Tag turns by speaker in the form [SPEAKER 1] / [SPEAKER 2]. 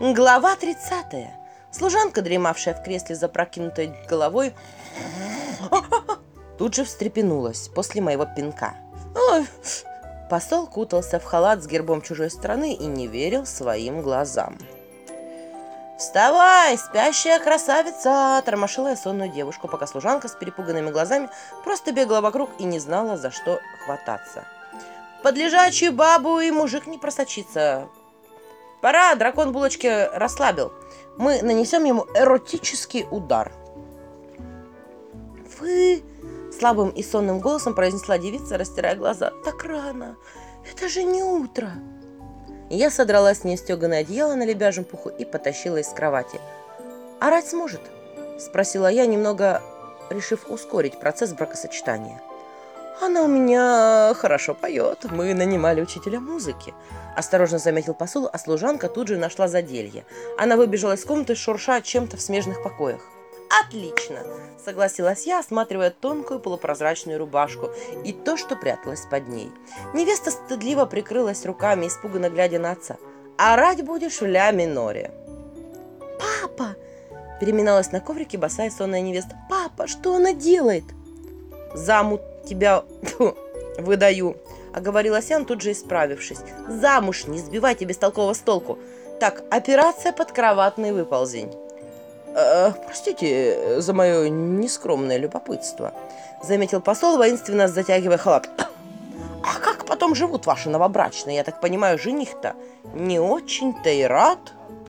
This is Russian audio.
[SPEAKER 1] Глава 30. Служанка, дремавшая в кресле запрокинутой головой, тут же встрепенулась после моего пинка. Посол кутался в халат с гербом чужой страны и не верил своим глазам. «Вставай, спящая красавица!» – тормошила я сонную девушку, пока служанка с перепуганными глазами просто бегала вокруг и не знала, за что хвататься. «Под лежачую бабу и мужик не просочится. Пора, дракон булочки расслабил. Мы нанесем ему эротический удар». «Вы...» – слабым и сонным голосом произнесла девица, растирая глаза. «Так рано! Это же не утро!» Я содрала с нее стеганое одеяло на лебяжем пуху и потащила из кровати. «Орать сможет?» – спросила я, немного решив ускорить процесс бракосочетания. «Она у меня хорошо поет. Мы нанимали учителя музыки», – осторожно заметил посол, а служанка тут же нашла заделье. Она выбежала из комнаты, шурша чем-то в смежных покоях. «Отлично!» – согласилась я, осматривая тонкую полупрозрачную рубашку и то, что пряталось под ней. Невеста стыдливо прикрылась руками, испуганно глядя на отца. «Орать будешь в ля миноре!» «Папа!» – переминалась на коврике босая сонная невеста. «Папа, что она делает?» «Замут тебя выдаю!» – оговорилась Ян, тут же исправившись. «Замуж не сбивайте бестолкового с толку! Так, операция «Подкроватный выползень». «Э, «Простите за мое нескромное любопытство», — заметил посол, воинственно затягивая халат. «А как потом живут ваши новобрачные? Я так понимаю, жених-то не очень-то и рад?»